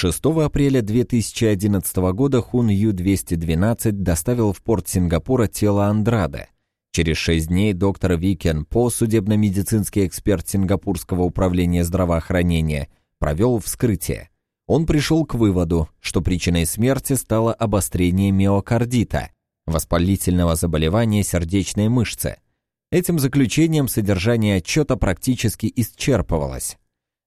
6 апреля 2011 года Хун Ю-212 доставил в порт Сингапура тело Андрада. Через шесть дней доктор Викен По, судебно-медицинский эксперт Сингапурского управления здравоохранения, провел вскрытие. Он пришел к выводу, что причиной смерти стало обострение миокардита, воспалительного заболевания сердечной мышцы. Этим заключением содержание отчета практически исчерпывалось.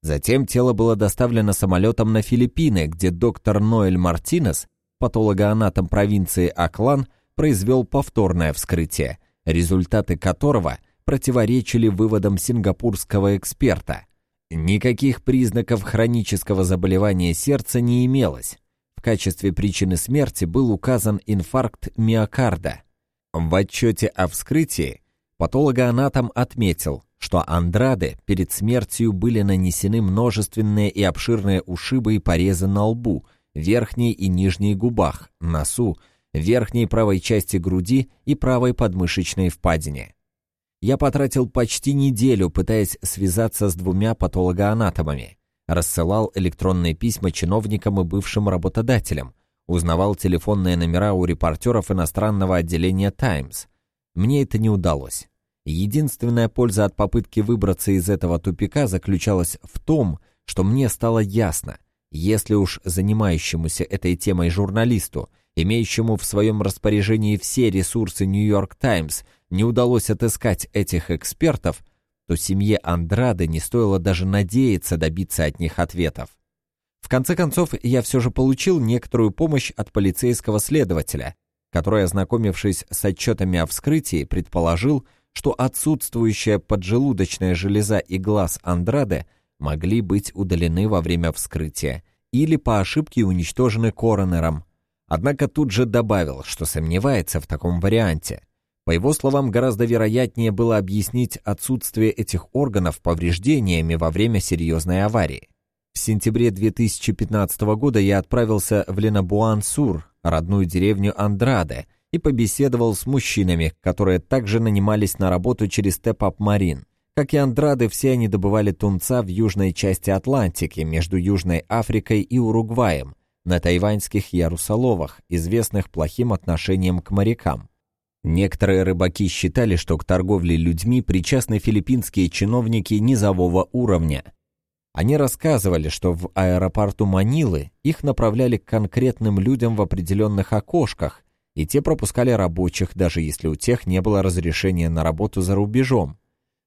Затем тело было доставлено самолетом на Филиппины, где доктор Ноэль Мартинес, патологоанатом провинции Аклан, произвел повторное вскрытие, результаты которого противоречили выводам сингапурского эксперта. Никаких признаков хронического заболевания сердца не имелось. В качестве причины смерти был указан инфаркт миокарда. В отчете о вскрытии патологоанатом отметил, что Андраде перед смертью были нанесены множественные и обширные ушибы и порезы на лбу, верхней и нижней губах, носу, верхней правой части груди и правой подмышечной впадине. Я потратил почти неделю, пытаясь связаться с двумя патологоанатомами. Рассылал электронные письма чиновникам и бывшим работодателям, узнавал телефонные номера у репортеров иностранного отделения «Таймс». Мне это не удалось. Единственная польза от попытки выбраться из этого тупика заключалась в том, что мне стало ясно, если уж занимающемуся этой темой журналисту, имеющему в своем распоряжении все ресурсы «Нью-Йорк Таймс», не удалось отыскать этих экспертов, то семье Андрады не стоило даже надеяться добиться от них ответов. В конце концов, я все же получил некоторую помощь от полицейского следователя, который, ознакомившись с отчетами о вскрытии, предположил, что отсутствующая поджелудочная железа и глаз Андраде могли быть удалены во время вскрытия или по ошибке уничтожены коронером. Однако тут же добавил, что сомневается в таком варианте. По его словам, гораздо вероятнее было объяснить отсутствие этих органов повреждениями во время серьезной аварии. В сентябре 2015 года я отправился в Ленабуан-Сур, родную деревню Андраде, и побеседовал с мужчинами, которые также нанимались на работу через Степ-Ап Марин. Как и Андрады, все они добывали тунца в южной части Атлантики, между Южной Африкой и Уругваем, на тайваньских ярусоловах, известных плохим отношением к морякам. Некоторые рыбаки считали, что к торговле людьми причастны филиппинские чиновники низового уровня. Они рассказывали, что в аэропорту Манилы их направляли к конкретным людям в определенных окошках, и те пропускали рабочих, даже если у тех не было разрешения на работу за рубежом.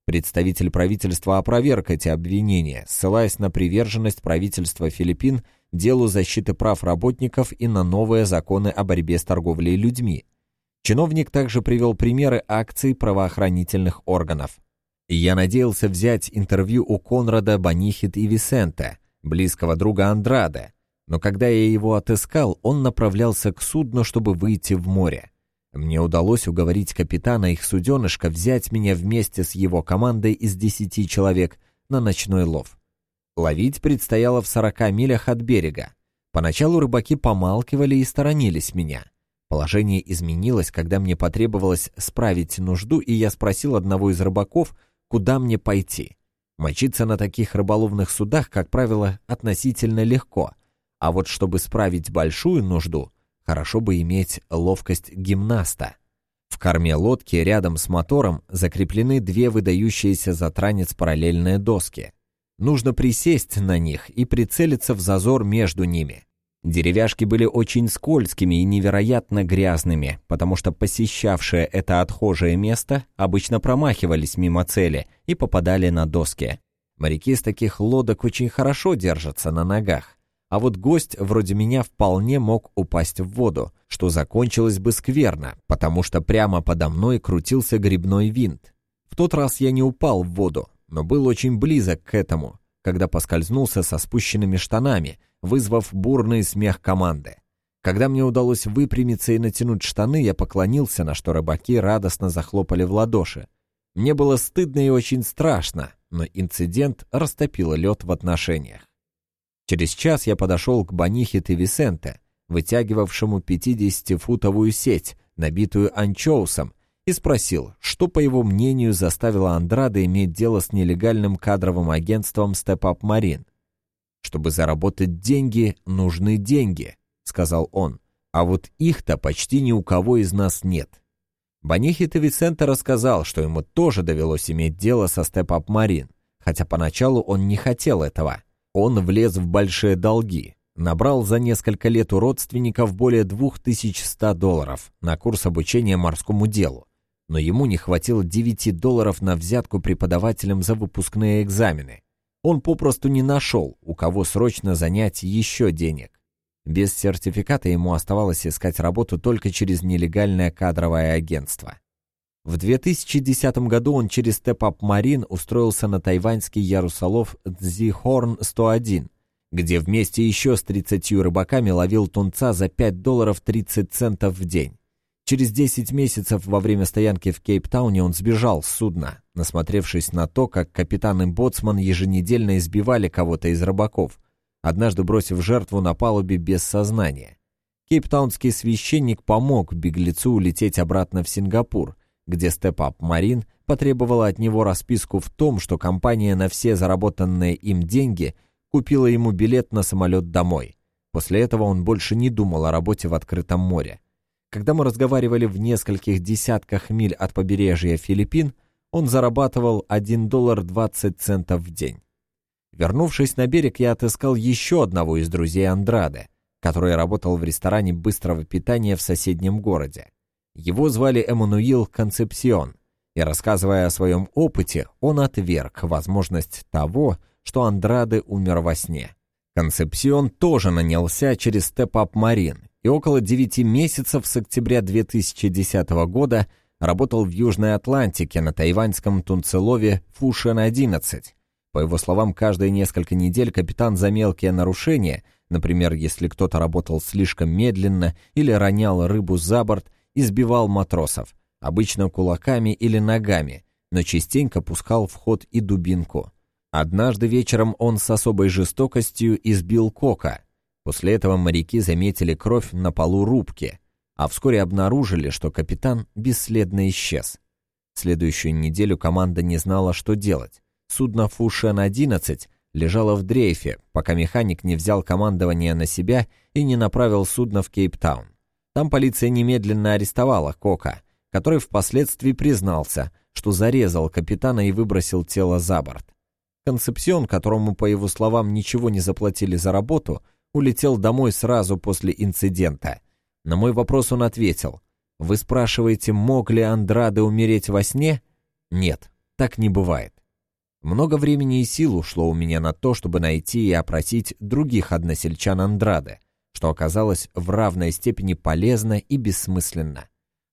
Представитель правительства опроверг эти обвинения, ссылаясь на приверженность правительства Филиппин делу защиты прав работников и на новые законы о борьбе с торговлей людьми. Чиновник также привел примеры акций правоохранительных органов. Я надеялся взять интервью у Конрада, Банихит и Висента, близкого друга Андрада, но когда я его отыскал, он направлялся к судну, чтобы выйти в море. Мне удалось уговорить капитана их суденышка взять меня вместе с его командой из десяти человек на ночной лов. Ловить предстояло в сорока милях от берега. Поначалу рыбаки помалкивали и сторонились меня. Положение изменилось, когда мне потребовалось справить нужду, и я спросил одного из рыбаков, куда мне пойти. Мочиться на таких рыболовных судах, как правило, относительно легко — а вот чтобы справить большую нужду, хорошо бы иметь ловкость гимнаста. В корме лодки рядом с мотором закреплены две выдающиеся за транец параллельные доски. Нужно присесть на них и прицелиться в зазор между ними. Деревяшки были очень скользкими и невероятно грязными, потому что посещавшие это отхожее место обычно промахивались мимо цели и попадали на доски. Моряки с таких лодок очень хорошо держатся на ногах. А вот гость вроде меня вполне мог упасть в воду, что закончилось бы скверно, потому что прямо подо мной крутился грибной винт. В тот раз я не упал в воду, но был очень близок к этому, когда поскользнулся со спущенными штанами, вызвав бурный смех команды. Когда мне удалось выпрямиться и натянуть штаны, я поклонился, на что рыбаки радостно захлопали в ладоши. Мне было стыдно и очень страшно, но инцидент растопил лед в отношениях. Через час я подошел к Банихит и Висенте, вытягивавшему 50-футовую сеть, набитую анчоусом, и спросил, что, по его мнению, заставило Андрада иметь дело с нелегальным кадровым агентством Step Up Marine. Чтобы заработать деньги, нужны деньги, сказал он. А вот их-то почти ни у кого из нас нет. Банихи Тавицента рассказал, что ему тоже довелось иметь дело со Step Up Marine, хотя поначалу он не хотел этого. Он влез в большие долги, набрал за несколько лет у родственников более 2100 долларов на курс обучения морскому делу, но ему не хватило 9 долларов на взятку преподавателям за выпускные экзамены. Он попросту не нашел, у кого срочно занять еще денег. Без сертификата ему оставалось искать работу только через нелегальное кадровое агентство. В 2010 году он через Step Marine устроился на тайваньский ярусолов Цзихорн 101, где вместе еще с 30 рыбаками ловил тунца за 5 долларов 30 центов в день. Через 10 месяцев во время стоянки в Кейптауне он сбежал с судна, насмотревшись на то, как капитан и боцман еженедельно избивали кого-то из рыбаков, однажды бросив жертву на палубе без сознания. Кейптаунский священник помог беглецу улететь обратно в Сингапур, где Up Marine потребовала от него расписку в том, что компания на все заработанные им деньги купила ему билет на самолет домой. После этого он больше не думал о работе в открытом море. Когда мы разговаривали в нескольких десятках миль от побережья Филиппин, он зарабатывал 1 доллар 20 центов в день. Вернувшись на берег, я отыскал еще одного из друзей Андраде, который работал в ресторане быстрого питания в соседнем городе. Его звали Эммануил Концепсион, и, рассказывая о своем опыте, он отверг возможность того, что Андраде умер во сне. Концепсион тоже нанялся через Up Marine и около 9 месяцев с октября 2010 года работал в Южной Атлантике на тайваньском тунцелове Фушен-11, по его словам, каждые несколько недель капитан за мелкие нарушения, например, если кто-то работал слишком медленно или ронял рыбу за борт, избивал матросов, обычно кулаками или ногами, но частенько пускал в ход и дубинку. Однажды вечером он с особой жестокостью избил Кока. После этого моряки заметили кровь на полу рубки, а вскоре обнаружили, что капитан бесследно исчез. Следующую неделю команда не знала, что делать. Судно Фушен-11 лежало в дрейфе, пока механик не взял командование на себя и не направил судно в Кейптаун. Там полиция немедленно арестовала Кока, который впоследствии признался, что зарезал капитана и выбросил тело за борт. Концепсион, которому, по его словам, ничего не заплатили за работу, улетел домой сразу после инцидента. На мой вопрос он ответил, «Вы спрашиваете, мог ли Андраде умереть во сне?» «Нет, так не бывает. Много времени и сил ушло у меня на то, чтобы найти и опросить других односельчан Андрады, что оказалось в равной степени полезно и бессмысленно.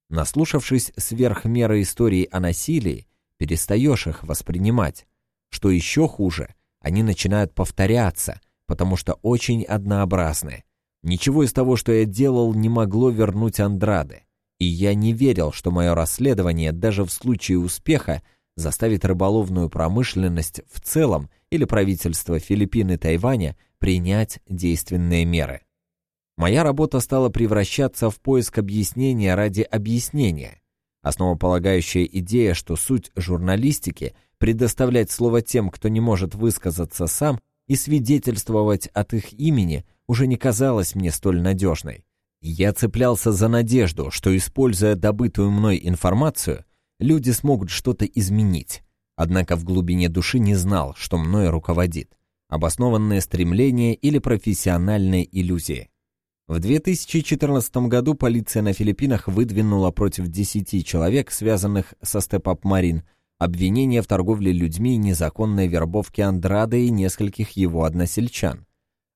Наслушавшись сверх меры истории о насилии, перестаешь их воспринимать. Что еще хуже, они начинают повторяться, потому что очень однообразны. Ничего из того, что я делал, не могло вернуть Андрады. И я не верил, что мое расследование, даже в случае успеха, заставит рыболовную промышленность в целом или правительство Филиппин и Тайваня принять действенные меры. Моя работа стала превращаться в поиск объяснения ради объяснения. Основополагающая идея, что суть журналистики – предоставлять слово тем, кто не может высказаться сам, и свидетельствовать от их имени, уже не казалась мне столь надежной. Я цеплялся за надежду, что, используя добытую мной информацию, люди смогут что-то изменить. Однако в глубине души не знал, что мною руководит. Обоснованное стремление или профессиональные иллюзии. В 2014 году полиция на Филиппинах выдвинула против 10 человек, связанных со Up Marine, обвинения в торговле людьми и незаконной вербовке Андрады и нескольких его односельчан.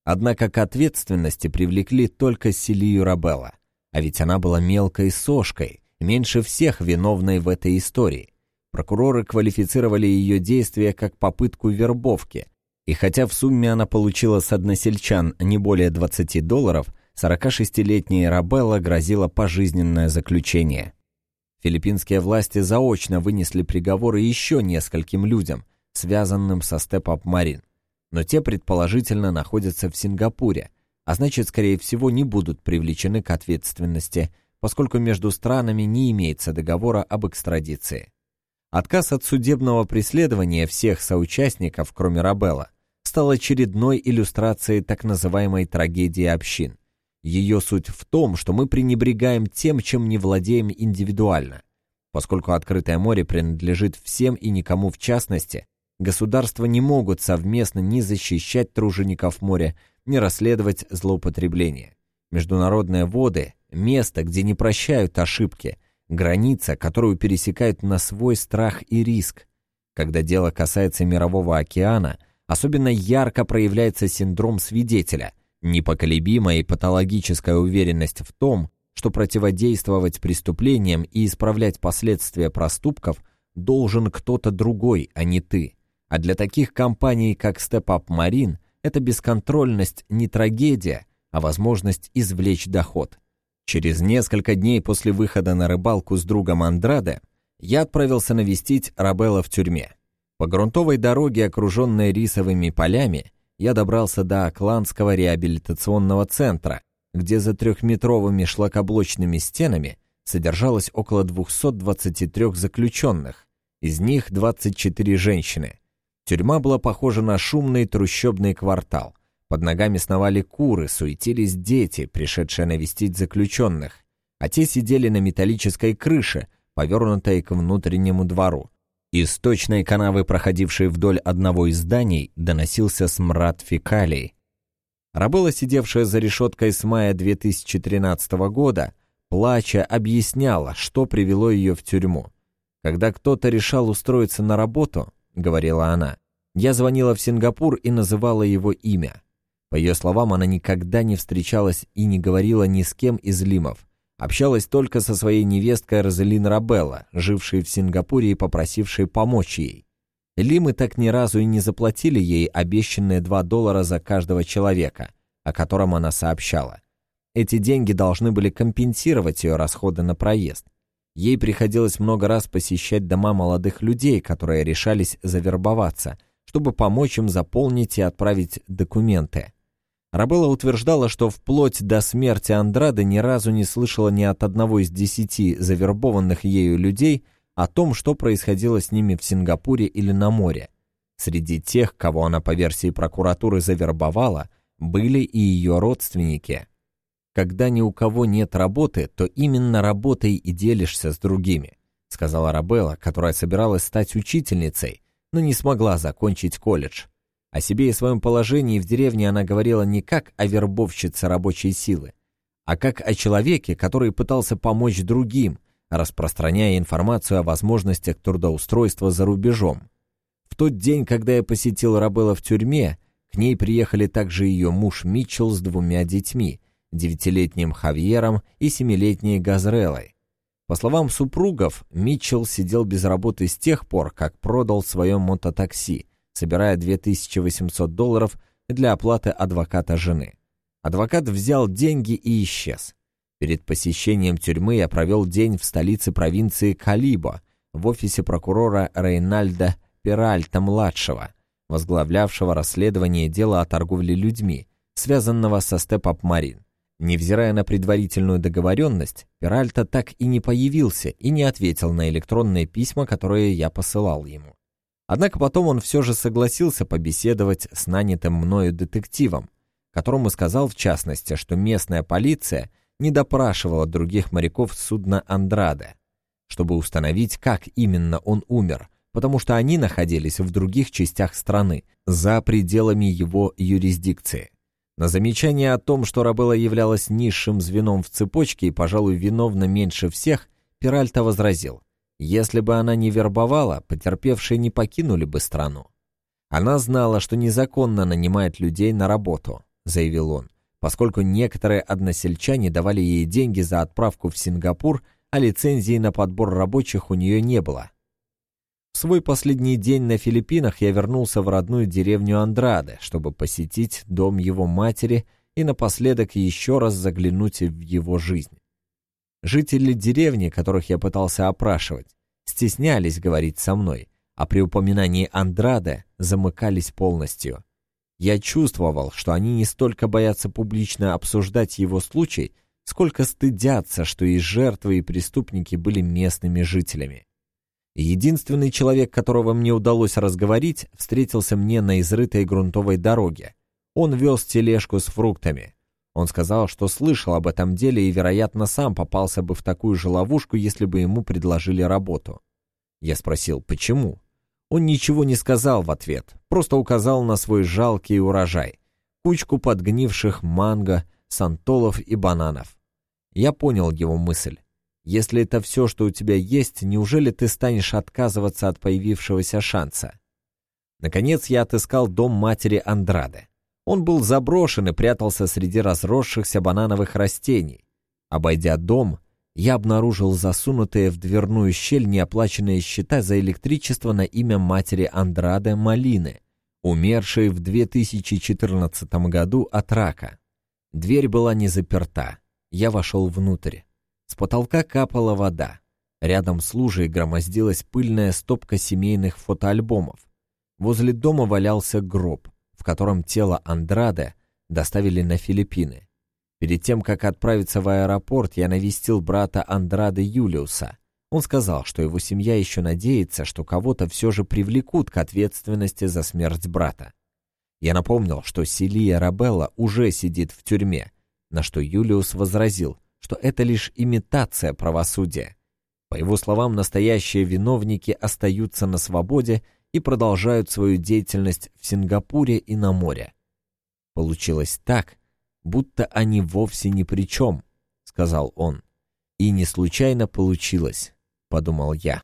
Однако к ответственности привлекли только Селию Рабелла, а ведь она была мелкой сошкой, меньше всех виновной в этой истории. Прокуроры квалифицировали ее действия как попытку вербовки, и хотя в сумме она получила с односельчан не более 20 долларов, 46-летняя Рабелла грозила пожизненное заключение. Филиппинские власти заочно вынесли приговоры еще нескольким людям, связанным со Up Marine, но те предположительно находятся в Сингапуре, а значит, скорее всего, не будут привлечены к ответственности – поскольку между странами не имеется договора об экстрадиции. Отказ от судебного преследования всех соучастников, кроме Рабелла, стал очередной иллюстрацией так называемой трагедии общин. Ее суть в том, что мы пренебрегаем тем, чем не владеем индивидуально. Поскольку открытое море принадлежит всем и никому в частности, государства не могут совместно ни защищать тружеников моря, ни расследовать злоупотребления. Международные воды – место, где не прощают ошибки, граница, которую пересекают на свой страх и риск. Когда дело касается Мирового океана, особенно ярко проявляется синдром свидетеля – Непоколебимая и патологическая уверенность в том, что противодействовать преступлениям и исправлять последствия проступков должен кто-то другой, а не ты. А для таких компаний, как Step Up Marine, эта бесконтрольность не трагедия, а возможность извлечь доход. Через несколько дней после выхода на рыбалку с другом Андраде я отправился навестить Рабелла в тюрьме. По грунтовой дороге, окруженной рисовыми полями, я добрался до Акланского реабилитационного центра, где за трехметровыми шлакоблочными стенами содержалось около 223 заключенных, из них 24 женщины. Тюрьма была похожа на шумный трущобный квартал. Под ногами сновали куры, суетились дети, пришедшие навестить заключенных, а те сидели на металлической крыше, повернутой к внутреннему двору. Из точной канавы, проходившей вдоль одного из зданий, доносился смрад фекалий. Рабыла, сидевшая за решеткой с мая 2013 года, плача объясняла, что привело ее в тюрьму. «Когда кто-то решал устроиться на работу», — говорила она, — «я звонила в Сингапур и называла его имя». По ее словам, она никогда не встречалась и не говорила ни с кем из лимов, Общалась только со своей невесткой Розелин Рабелла, жившей в Сингапуре и попросившей помочь ей. Лимы так ни разу и не заплатили ей обещанные 2 доллара за каждого человека, о котором она сообщала. Эти деньги должны были компенсировать ее расходы на проезд. Ей приходилось много раз посещать дома молодых людей, которые решались завербоваться, чтобы помочь им заполнить и отправить документы. Рабелла утверждала, что вплоть до смерти Андрады ни разу не слышала ни от одного из десяти завербованных ею людей о том, что происходило с ними в Сингапуре или на море. Среди тех, кого она по версии прокуратуры завербовала, были и ее родственники. «Когда ни у кого нет работы, то именно работой и делишься с другими», сказала Рабелла, которая собиралась стать учительницей, но не смогла закончить колледж. О себе и своем положении в деревне она говорила не как о вербовщице рабочей силы, а как о человеке, который пытался помочь другим, распространяя информацию о возможностях трудоустройства за рубежом. В тот день, когда я посетил Рабелла в тюрьме, к ней приехали также ее муж Митчелл с двумя детьми, девятилетним Хавьером и семилетней Газрелой. По словам супругов, Митчелл сидел без работы с тех пор, как продал свое мототакси – собирая 2800 долларов для оплаты адвоката жены. Адвокат взял деньги и исчез. Перед посещением тюрьмы я провел день в столице провинции Калибо, в офисе прокурора Рейнальда Перальта-младшего, возглавлявшего расследование дела о торговле людьми, связанного со Степ-Ап Марин. Невзирая на предварительную договоренность, Перальта так и не появился и не ответил на электронные письма, которые я посылал ему. Однако потом он все же согласился побеседовать с нанятым мною детективом, которому сказал в частности, что местная полиция не допрашивала других моряков судна «Андраде», чтобы установить, как именно он умер, потому что они находились в других частях страны, за пределами его юрисдикции. На замечание о том, что Рабелла являлась низшим звеном в цепочке и, пожалуй, виновна меньше всех, Пиральто возразил. Если бы она не вербовала, потерпевшие не покинули бы страну. Она знала, что незаконно нанимает людей на работу, заявил он, поскольку некоторые односельчане давали ей деньги за отправку в Сингапур, а лицензии на подбор рабочих у нее не было. В свой последний день на Филиппинах я вернулся в родную деревню Андраде, чтобы посетить дом его матери и напоследок еще раз заглянуть в его жизнь. Жители деревни, которых я пытался опрашивать, стеснялись говорить со мной, а при упоминании Андрада замыкались полностью. Я чувствовал, что они не столько боятся публично обсуждать его случай, сколько стыдятся, что и жертвы, и преступники были местными жителями. Единственный человек, которого мне удалось разговорить, встретился мне на изрытой грунтовой дороге. Он вез тележку с фруктами. Он сказал, что слышал об этом деле и, вероятно, сам попался бы в такую же ловушку, если бы ему предложили работу. Я спросил, почему? Он ничего не сказал в ответ, просто указал на свой жалкий урожай. Кучку подгнивших манго, сантолов и бананов. Я понял его мысль. Если это все, что у тебя есть, неужели ты станешь отказываться от появившегося шанса? Наконец я отыскал дом матери Андраде. Он был заброшен и прятался среди разросшихся банановых растений. Обойдя дом, я обнаружил засунутые в дверную щель неоплаченные счета за электричество на имя матери Андраде Малины, умершей в 2014 году от рака. Дверь была не заперта. Я вошел внутрь. С потолка капала вода. Рядом с лужей громоздилась пыльная стопка семейных фотоальбомов. Возле дома валялся гроб, котором тело Андраде доставили на Филиппины. Перед тем, как отправиться в аэропорт, я навестил брата Андрады Юлиуса. Он сказал, что его семья еще надеется, что кого-то все же привлекут к ответственности за смерть брата. Я напомнил, что Селия Рабелла уже сидит в тюрьме, на что Юлиус возразил, что это лишь имитация правосудия. По его словам, настоящие виновники остаются на свободе и продолжают свою деятельность в Сингапуре и на море. Получилось так, будто они вовсе ни при чем, сказал он. И не случайно получилось, подумал я.